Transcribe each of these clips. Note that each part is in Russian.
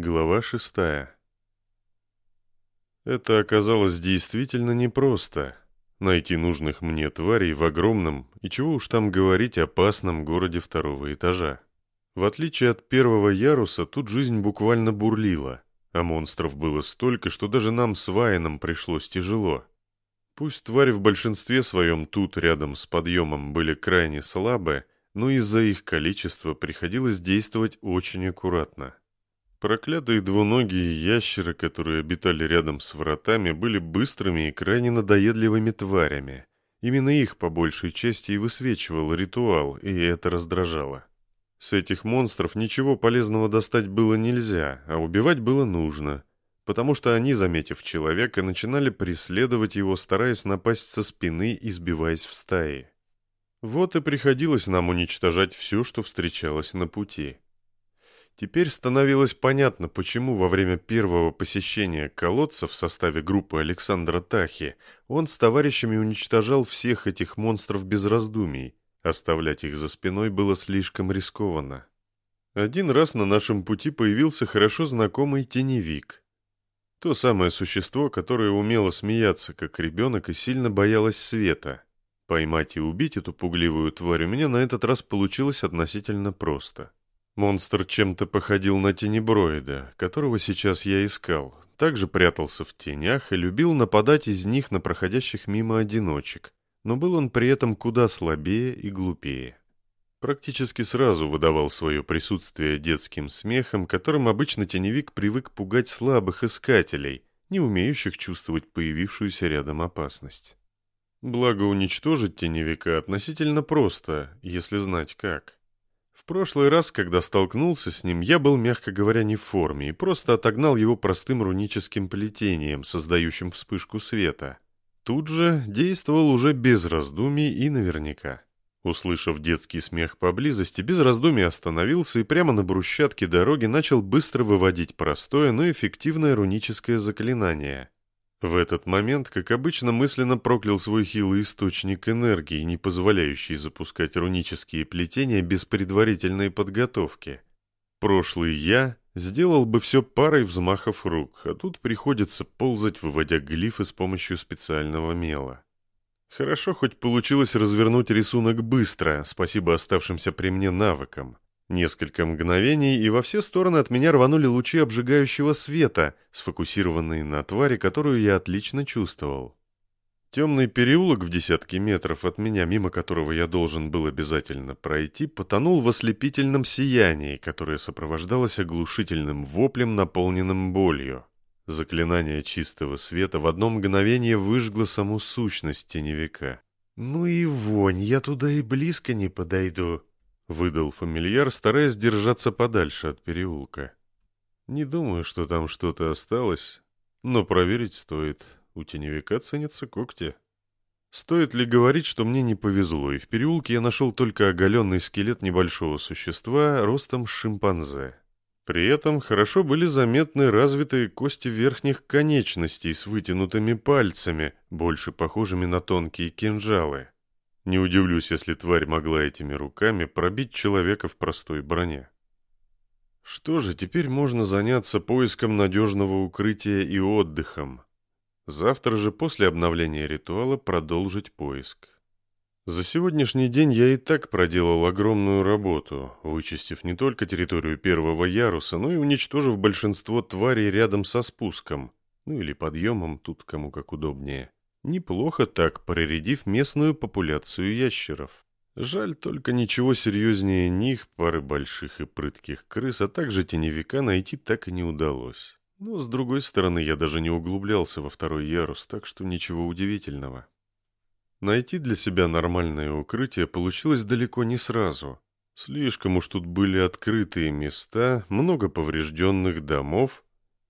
Глава шестая. Это оказалось действительно непросто. Найти нужных мне тварей в огромном, и чего уж там говорить, опасном городе второго этажа. В отличие от первого яруса, тут жизнь буквально бурлила, а монстров было столько, что даже нам с Вайном пришлось тяжело. Пусть твари в большинстве своем тут, рядом с подъемом, были крайне слабы, но из-за их количества приходилось действовать очень аккуратно. Проклятые двуногие ящеры, которые обитали рядом с вратами, были быстрыми и крайне надоедливыми тварями. Именно их по большей части и высвечивал ритуал, и это раздражало. С этих монстров ничего полезного достать было нельзя, а убивать было нужно, потому что они, заметив человека, начинали преследовать его, стараясь напасть со спины и сбиваясь в стаи. Вот и приходилось нам уничтожать все, что встречалось на пути. Теперь становилось понятно, почему во время первого посещения колодца в составе группы Александра Тахи он с товарищами уничтожал всех этих монстров без раздумий. Оставлять их за спиной было слишком рискованно. Один раз на нашем пути появился хорошо знакомый теневик. То самое существо, которое умело смеяться, как ребенок, и сильно боялось света. Поймать и убить эту пугливую тварь у меня на этот раз получилось относительно просто. Монстр чем-то походил на тенеброида, которого сейчас я искал. Также прятался в тенях и любил нападать из них на проходящих мимо одиночек. Но был он при этом куда слабее и глупее. Практически сразу выдавал свое присутствие детским смехом, которым обычно теневик привык пугать слабых искателей, не умеющих чувствовать появившуюся рядом опасность. Благо уничтожить теневика относительно просто, если знать как прошлый раз, когда столкнулся с ним, я был, мягко говоря, не в форме и просто отогнал его простым руническим плетением, создающим вспышку света. Тут же действовал уже без раздумий и наверняка. Услышав детский смех поблизости, без раздумий остановился и прямо на брусчатке дороги начал быстро выводить простое, но эффективное руническое заклинание — в этот момент, как обычно, мысленно проклял свой хилый источник энергии, не позволяющий запускать рунические плетения без предварительной подготовки. Прошлый я сделал бы все парой взмахов рук, а тут приходится ползать, выводя глифы с помощью специального мела. Хорошо хоть получилось развернуть рисунок быстро, спасибо оставшимся при мне навыкам. Несколько мгновений, и во все стороны от меня рванули лучи обжигающего света, сфокусированные на твари, которую я отлично чувствовал. Темный переулок в десятки метров от меня, мимо которого я должен был обязательно пройти, потонул в ослепительном сиянии, которое сопровождалось оглушительным воплем, наполненным болью. Заклинание чистого света в одно мгновение выжгло саму сущность теневика. «Ну и вонь, я туда и близко не подойду», Выдал фамильяр, стараясь держаться подальше от переулка. Не думаю, что там что-то осталось, но проверить стоит. У теневика ценятся когти. Стоит ли говорить, что мне не повезло, и в переулке я нашел только оголенный скелет небольшого существа ростом шимпанзе. При этом хорошо были заметны развитые кости верхних конечностей с вытянутыми пальцами, больше похожими на тонкие кинжалы. Не удивлюсь, если тварь могла этими руками пробить человека в простой броне. Что же, теперь можно заняться поиском надежного укрытия и отдыхом. Завтра же, после обновления ритуала, продолжить поиск. За сегодняшний день я и так проделал огромную работу, вычистив не только территорию первого яруса, но и уничтожив большинство тварей рядом со спуском, ну или подъемом, тут кому как удобнее. Неплохо так, проредив местную популяцию ящеров. Жаль только ничего серьезнее них, пары больших и прытких крыс, а также теневика найти так и не удалось. Но, с другой стороны, я даже не углублялся во второй ярус, так что ничего удивительного. Найти для себя нормальное укрытие получилось далеко не сразу. Слишком уж тут были открытые места, много поврежденных домов,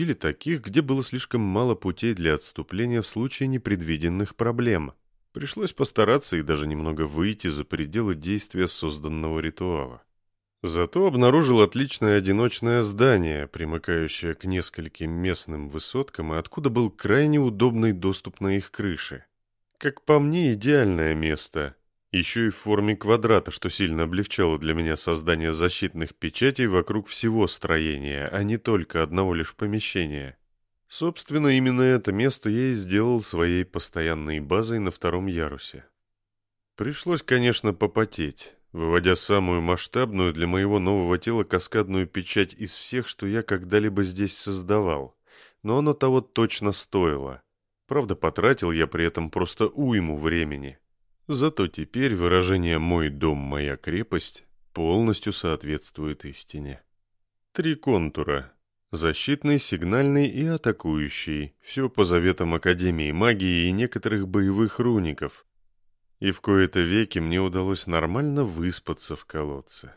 или таких, где было слишком мало путей для отступления в случае непредвиденных проблем. Пришлось постараться и даже немного выйти за пределы действия созданного ритуала. Зато обнаружил отличное одиночное здание, примыкающее к нескольким местным высоткам, и откуда был крайне удобный доступ на их крыши. Как по мне, идеальное место. Еще и в форме квадрата, что сильно облегчало для меня создание защитных печатей вокруг всего строения, а не только одного лишь помещения. Собственно, именно это место я и сделал своей постоянной базой на втором ярусе. Пришлось, конечно, попотеть, выводя самую масштабную для моего нового тела каскадную печать из всех, что я когда-либо здесь создавал. Но оно того точно стоило. Правда, потратил я при этом просто уйму времени. Зато теперь выражение «мой дом, моя крепость» полностью соответствует истине. Три контура Защитный, сигнальный и атакующий. Все по заветам Академии магии и некоторых боевых руников. И в кои-то веки мне удалось нормально выспаться в колодце.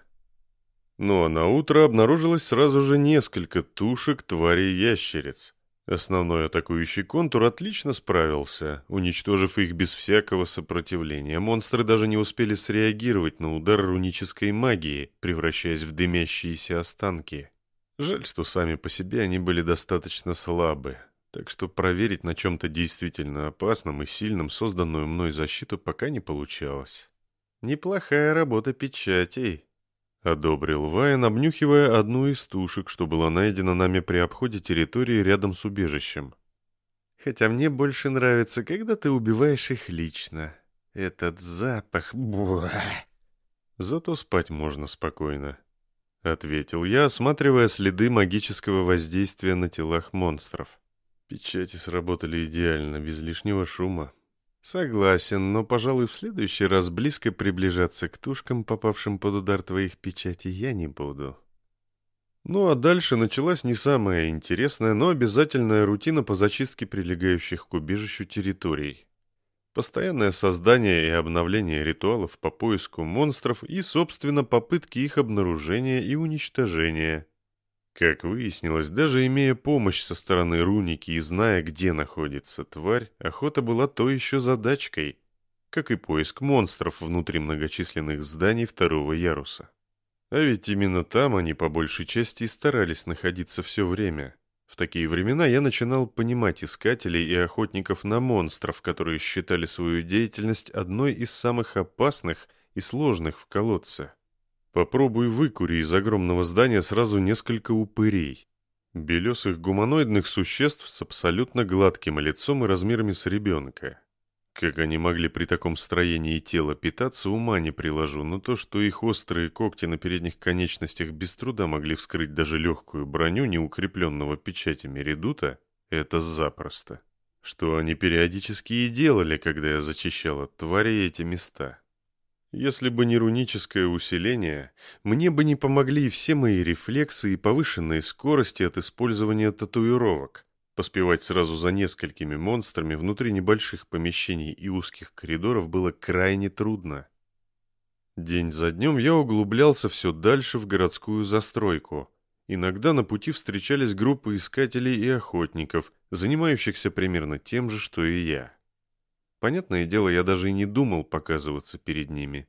Ну а на утро обнаружилось сразу же несколько тушек тварей-ящериц. Основной атакующий контур отлично справился, уничтожив их без всякого сопротивления. Монстры даже не успели среагировать на удар рунической магии, превращаясь в дымящиеся останки. Жаль, что сами по себе они были достаточно слабы, так что проверить на чем-то действительно опасном и сильном созданную мной защиту пока не получалось. «Неплохая работа печатей», — одобрил Вайн, обнюхивая одну из тушек, что была найдена нами при обходе территории рядом с убежищем. «Хотя мне больше нравится, когда ты убиваешь их лично. Этот запах... Буah. Зато спать можно спокойно. — ответил я, осматривая следы магического воздействия на телах монстров. Печати сработали идеально, без лишнего шума. Согласен, но, пожалуй, в следующий раз близко приближаться к тушкам, попавшим под удар твоих печатей, я не буду. Ну а дальше началась не самая интересная, но обязательная рутина по зачистке прилегающих к убежищу территорий. Постоянное создание и обновление ритуалов по поиску монстров и, собственно, попытки их обнаружения и уничтожения. Как выяснилось, даже имея помощь со стороны руники и зная, где находится тварь, охота была то еще задачкой, как и поиск монстров внутри многочисленных зданий второго яруса. А ведь именно там они по большей части и старались находиться все время – в такие времена я начинал понимать искателей и охотников на монстров, которые считали свою деятельность одной из самых опасных и сложных в колодце. Попробуй выкури из огромного здания сразу несколько упырей. Белесых гуманоидных существ с абсолютно гладким лицом и размерами с ребенка. Как они могли при таком строении тела питаться, ума не приложу, но то, что их острые когти на передних конечностях без труда могли вскрыть даже легкую броню неукрепленного печатями редута, это запросто. Что они периодически и делали, когда я зачищал от тварей эти места. Если бы не руническое усиление, мне бы не помогли все мои рефлексы и повышенные скорости от использования татуировок – Поспевать сразу за несколькими монстрами внутри небольших помещений и узких коридоров было крайне трудно. День за днем я углублялся все дальше в городскую застройку. Иногда на пути встречались группы искателей и охотников, занимающихся примерно тем же, что и я. Понятное дело, я даже и не думал показываться перед ними.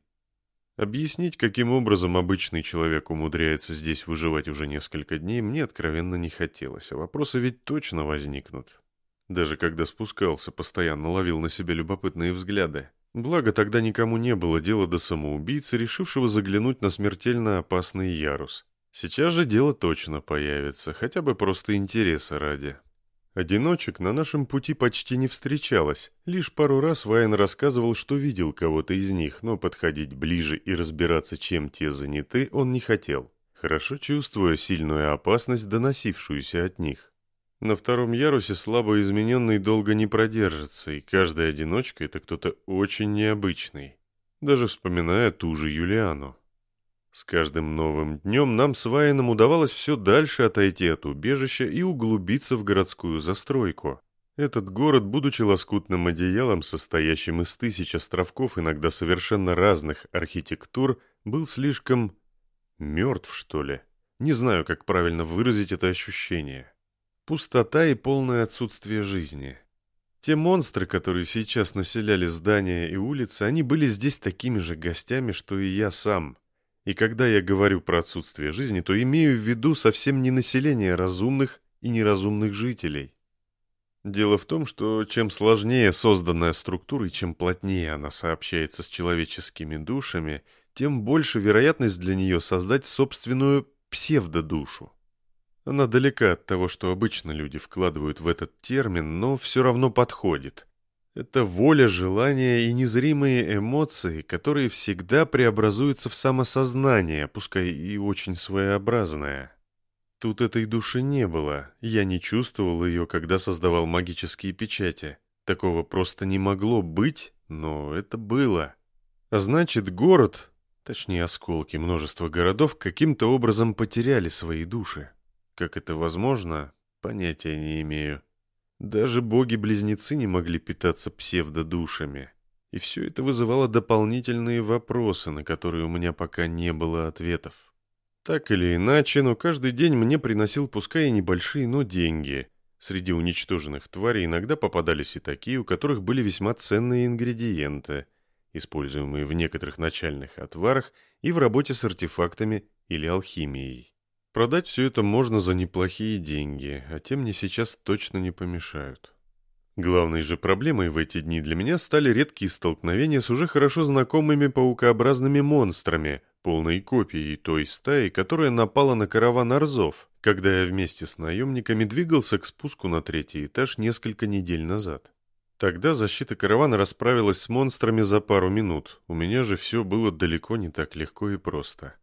Объяснить, каким образом обычный человек умудряется здесь выживать уже несколько дней, мне откровенно не хотелось, а вопросы ведь точно возникнут. Даже когда спускался, постоянно ловил на себе любопытные взгляды. Благо, тогда никому не было дела до самоубийцы, решившего заглянуть на смертельно опасный ярус. Сейчас же дело точно появится, хотя бы просто интереса ради. Одиночек на нашем пути почти не встречалось. Лишь пару раз Вайн рассказывал, что видел кого-то из них, но подходить ближе и разбираться, чем те заняты, он не хотел, хорошо чувствуя сильную опасность, доносившуюся от них. На втором ярусе слабо измененный долго не продержится, и каждая одиночка — это кто-то очень необычный. Даже вспоминая ту же Юлиану. С каждым новым днем нам с Вайном удавалось все дальше отойти от убежища и углубиться в городскую застройку. Этот город, будучи лоскутным одеялом, состоящим из тысяч островков, иногда совершенно разных архитектур, был слишком... мертв, что ли? Не знаю, как правильно выразить это ощущение. Пустота и полное отсутствие жизни. Те монстры, которые сейчас населяли здания и улицы, они были здесь такими же гостями, что и я сам — и когда я говорю про отсутствие жизни, то имею в виду совсем не население разумных и неразумных жителей. Дело в том, что чем сложнее созданная структура и чем плотнее она сообщается с человеческими душами, тем больше вероятность для нее создать собственную псевдодушу. Она далека от того, что обычно люди вкладывают в этот термин, но все равно подходит. Это воля, желание и незримые эмоции, которые всегда преобразуются в самосознание, пускай и очень своеобразное. Тут этой души не было, я не чувствовал ее, когда создавал магические печати. Такого просто не могло быть, но это было. А значит, город, точнее осколки множества городов, каким-то образом потеряли свои души. Как это возможно, понятия не имею. Даже боги-близнецы не могли питаться псевдодушами. И все это вызывало дополнительные вопросы, на которые у меня пока не было ответов. Так или иначе, но каждый день мне приносил пускай и небольшие, но деньги. Среди уничтоженных тварей иногда попадались и такие, у которых были весьма ценные ингредиенты, используемые в некоторых начальных отварах и в работе с артефактами или алхимией. Продать все это можно за неплохие деньги, а те мне сейчас точно не помешают. Главной же проблемой в эти дни для меня стали редкие столкновения с уже хорошо знакомыми паукообразными монстрами, полной копией той стаи, которая напала на караван Арзов, когда я вместе с наемниками двигался к спуску на третий этаж несколько недель назад. Тогда защита каравана расправилась с монстрами за пару минут, у меня же все было далеко не так легко и просто.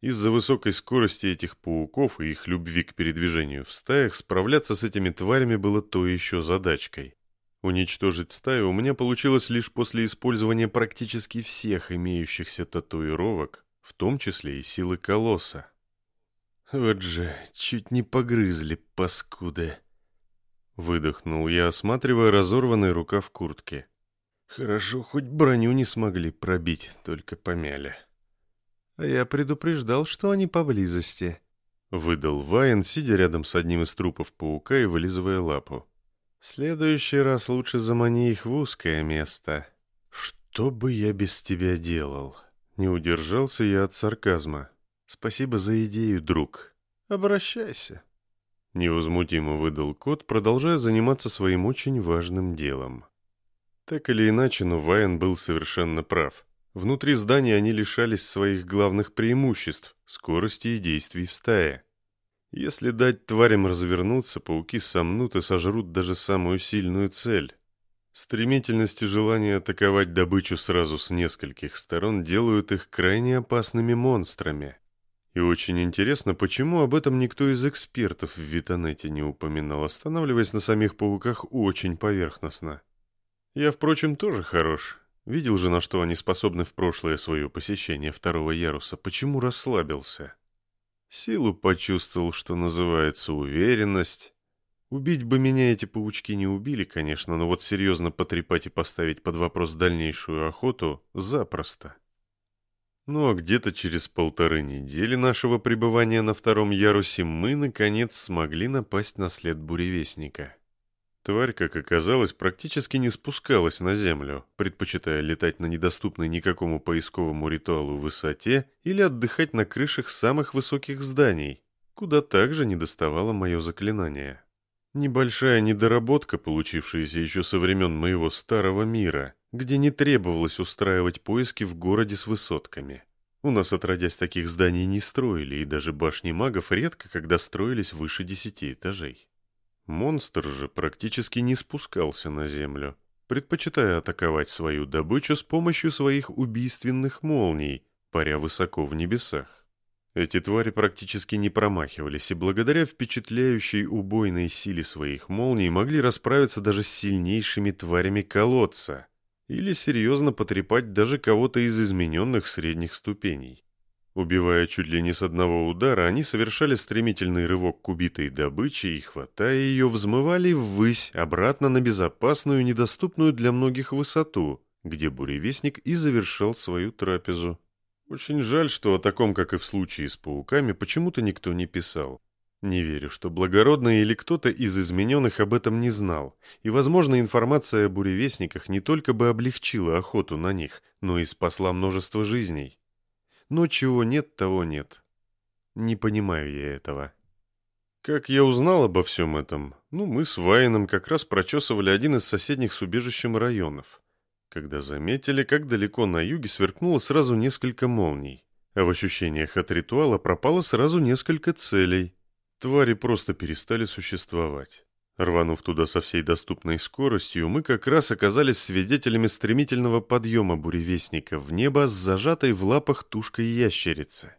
Из-за высокой скорости этих пауков и их любви к передвижению в стаях справляться с этими тварями было то еще задачкой. Уничтожить стаю у меня получилось лишь после использования практически всех имеющихся татуировок, в том числе и силы колосса. Вот же, чуть не погрызли, паскуды. Выдохнул я, осматривая разорванный рукав куртки. Хорошо, хоть броню не смогли пробить, только помяли. Я предупреждал, что они поблизости. Выдал Вайн, сидя рядом с одним из трупов паука и вылизывая лапу. В следующий раз лучше замани их в узкое место. Что бы я без тебя делал? Не удержался я от сарказма. Спасибо за идею, друг. Обращайся. Невозмутимо выдал кот, продолжая заниматься своим очень важным делом. Так или иначе, но Вайн был совершенно прав. Внутри здания они лишались своих главных преимуществ – скорости и действий в стае. Если дать тварям развернуться, пауки сомнут и сожрут даже самую сильную цель. Стремительность и желание атаковать добычу сразу с нескольких сторон делают их крайне опасными монстрами. И очень интересно, почему об этом никто из экспертов в Витанете не упоминал, останавливаясь на самих пауках очень поверхностно. Я, впрочем, тоже хорош. Видел же, на что они способны в прошлое свое посещение второго яруса. Почему расслабился? Силу почувствовал, что называется уверенность. Убить бы меня эти паучки не убили, конечно, но вот серьезно потрепать и поставить под вопрос дальнейшую охоту запросто. Ну а где-то через полторы недели нашего пребывания на втором ярусе мы, наконец, смогли напасть на след буревестника. Тварь, как оказалось, практически не спускалась на землю, предпочитая летать на недоступной никакому поисковому ритуалу высоте или отдыхать на крышах самых высоких зданий, куда также не доставало мое заклинание. Небольшая недоработка, получившаяся еще со времен моего старого мира, где не требовалось устраивать поиски в городе с высотками. У нас, отродясь, таких зданий не строили, и даже башни магов редко когда строились выше десяти этажей. Монстр же практически не спускался на землю, предпочитая атаковать свою добычу с помощью своих убийственных молний, паря высоко в небесах. Эти твари практически не промахивались, и благодаря впечатляющей убойной силе своих молний могли расправиться даже с сильнейшими тварями колодца или серьезно потрепать даже кого-то из измененных средних ступеней. Убивая чуть ли не с одного удара, они совершали стремительный рывок к убитой добыче и, хватая ее, взмывали ввысь, обратно на безопасную, недоступную для многих высоту, где буревестник и завершал свою трапезу. Очень жаль, что о таком, как и в случае с пауками, почему-то никто не писал. Не верю, что благородный или кто-то из измененных об этом не знал, и, возможно, информация о буревестниках не только бы облегчила охоту на них, но и спасла множество жизней. Но чего нет, того нет. Не понимаю я этого. Как я узнал обо всем этом? Ну, мы с Вайном как раз прочесывали один из соседних с убежищем районов, когда заметили, как далеко на юге сверкнуло сразу несколько молний, а в ощущениях от ритуала пропало сразу несколько целей. Твари просто перестали существовать. Рванув туда со всей доступной скоростью, мы как раз оказались свидетелями стремительного подъема буревестника в небо с зажатой в лапах тушкой ящерицы.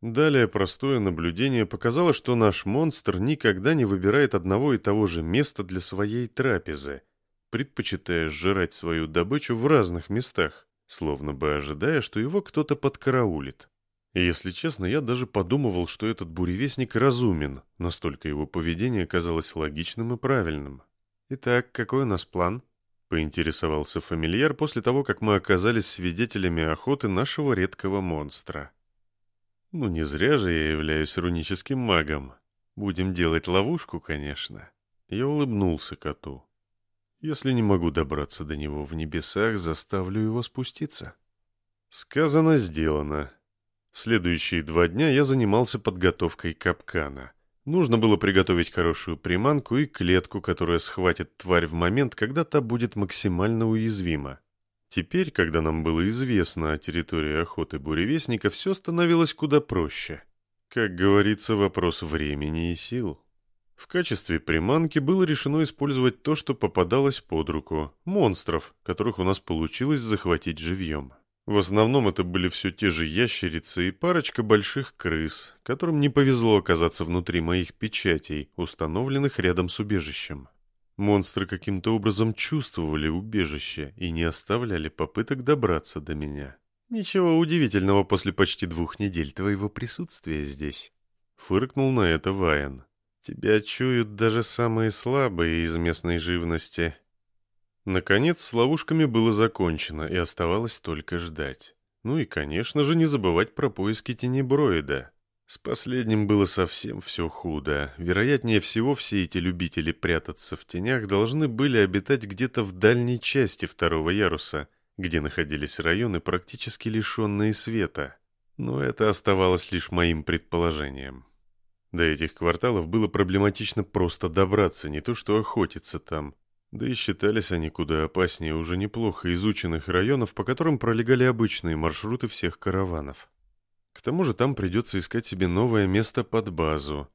Далее простое наблюдение показало, что наш монстр никогда не выбирает одного и того же места для своей трапезы, предпочитая сжирать свою добычу в разных местах, словно бы ожидая, что его кто-то подкараулит. И если честно, я даже подумывал, что этот буревестник разумен, настолько его поведение казалось логичным и правильным. «Итак, какой у нас план?» — поинтересовался фамильяр после того, как мы оказались свидетелями охоты нашего редкого монстра. «Ну, не зря же я являюсь руническим магом. Будем делать ловушку, конечно». Я улыбнулся коту. «Если не могу добраться до него в небесах, заставлю его спуститься». Сказано, сделано. В следующие два дня я занимался подготовкой капкана. Нужно было приготовить хорошую приманку и клетку, которая схватит тварь в момент, когда та будет максимально уязвима. Теперь, когда нам было известно о территории охоты буревестника, все становилось куда проще. Как говорится, вопрос времени и сил. В качестве приманки было решено использовать то, что попадалось под руку – монстров, которых у нас получилось захватить живьем. В основном это были все те же ящерицы и парочка больших крыс, которым не повезло оказаться внутри моих печатей, установленных рядом с убежищем. Монстры каким-то образом чувствовали убежище и не оставляли попыток добраться до меня. «Ничего удивительного после почти двух недель твоего присутствия здесь», — фыркнул на это Вайен. «Тебя чуют даже самые слабые из местной живности, Наконец, с ловушками было закончено, и оставалось только ждать. Ну и, конечно же, не забывать про поиски тенеброида. С последним было совсем все худо. Вероятнее всего, все эти любители прятаться в тенях должны были обитать где-то в дальней части второго яруса, где находились районы, практически лишенные света. Но это оставалось лишь моим предположением. До этих кварталов было проблематично просто добраться, не то что охотиться там. Да и считались они куда опаснее уже неплохо изученных районов, по которым пролегали обычные маршруты всех караванов. К тому же там придется искать себе новое место под базу.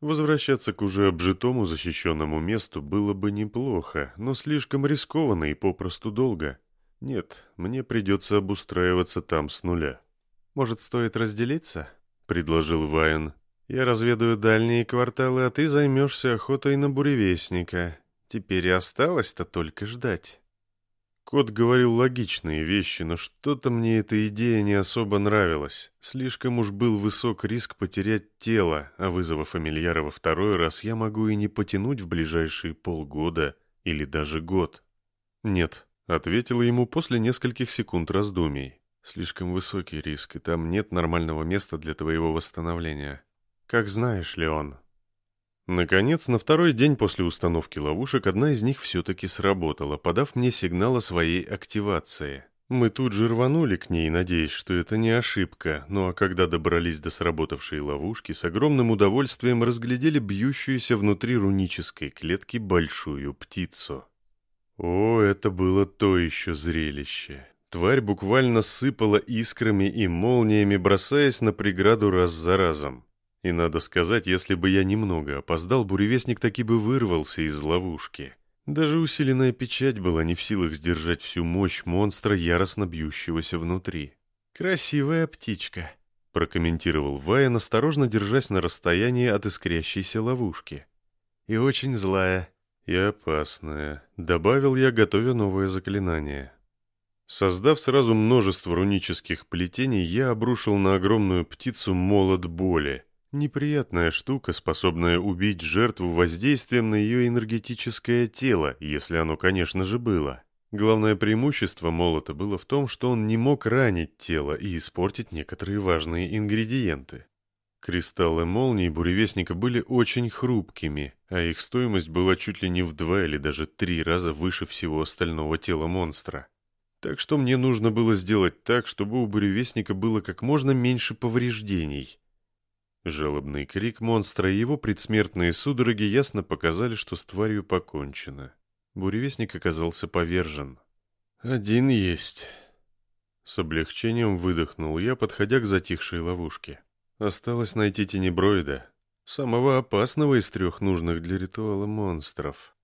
Возвращаться к уже обжитому защищенному месту было бы неплохо, но слишком рискованно и попросту долго. Нет, мне придется обустраиваться там с нуля. «Может, стоит разделиться?» — предложил Вайн. «Я разведаю дальние кварталы, а ты займешься охотой на буревестника. Теперь и осталось-то только ждать. Кот говорил логичные вещи, но что-то мне эта идея не особо нравилась. Слишком уж был высок риск потерять тело, а вызова фамильяра во второй раз я могу и не потянуть в ближайшие полгода или даже год. «Нет», — ответила ему после нескольких секунд раздумий. «Слишком высокий риск, и там нет нормального места для твоего восстановления. Как знаешь, Леон, Наконец, на второй день после установки ловушек одна из них все-таки сработала, подав мне сигнал о своей активации. Мы тут же рванули к ней, надеясь, что это не ошибка, ну а когда добрались до сработавшей ловушки, с огромным удовольствием разглядели бьющуюся внутри рунической клетки большую птицу. О, это было то еще зрелище. Тварь буквально сыпала искрами и молниями, бросаясь на преграду раз за разом. И надо сказать, если бы я немного опоздал, буревестник таки бы вырвался из ловушки. Даже усиленная печать была не в силах сдержать всю мощь монстра, яростно бьющегося внутри. «Красивая птичка», — прокомментировал Вайен, осторожно держась на расстоянии от искрящейся ловушки. «И очень злая». «И опасная», — добавил я, готовя новое заклинание. Создав сразу множество рунических плетений, я обрушил на огромную птицу молот боли — Неприятная штука, способная убить жертву воздействием на ее энергетическое тело, если оно, конечно же, было. Главное преимущество молота было в том, что он не мог ранить тело и испортить некоторые важные ингредиенты. Кристаллы молний буревестника были очень хрупкими, а их стоимость была чуть ли не в два или даже три раза выше всего остального тела монстра. Так что мне нужно было сделать так, чтобы у буревестника было как можно меньше повреждений – Жалобный крик монстра и его предсмертные судороги ясно показали, что с тварью покончено. Буревестник оказался повержен. «Один есть». С облегчением выдохнул я, подходя к затихшей ловушке. Осталось найти тенеброида, самого опасного из трех нужных для ритуала монстров.